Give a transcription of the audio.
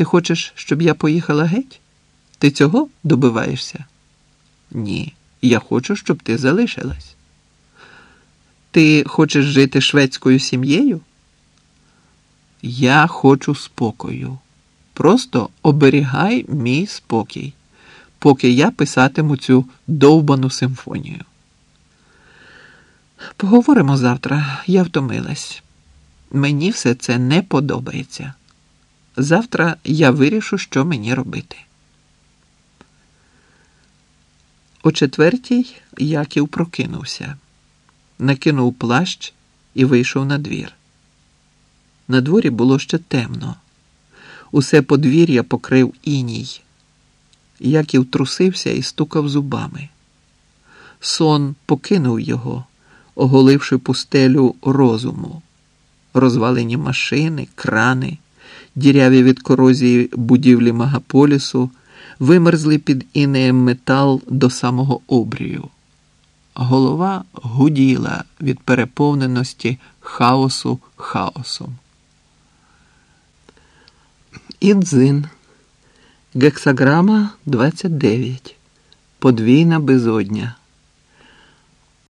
Ти хочеш, щоб я поїхала геть? Ти цього добиваєшся? Ні, я хочу, щоб ти залишилась. Ти хочеш жити шведською сім'єю? Я хочу спокою. Просто оберігай мій спокій, поки я писатиму цю довбану симфонію. Поговоримо завтра, я втомилась. Мені все це не подобається. Завтра я вирішу, що мені робити. О четвертій Яків прокинувся, накинув плащ і вийшов на двір. На дворі було ще темно. Усе подвір'я покрив іній. Яків трусився і стукав зубами. Сон покинув його, оголивши пустелю розуму, розвалені машини, крани, діряві від корозії будівлі магаполісу, вимерзли під інеєм метал до самого обрію. Голова гуділа від переповненості хаосу хаосом. Ідзин. Гексаграма 29. Подвійна безодня.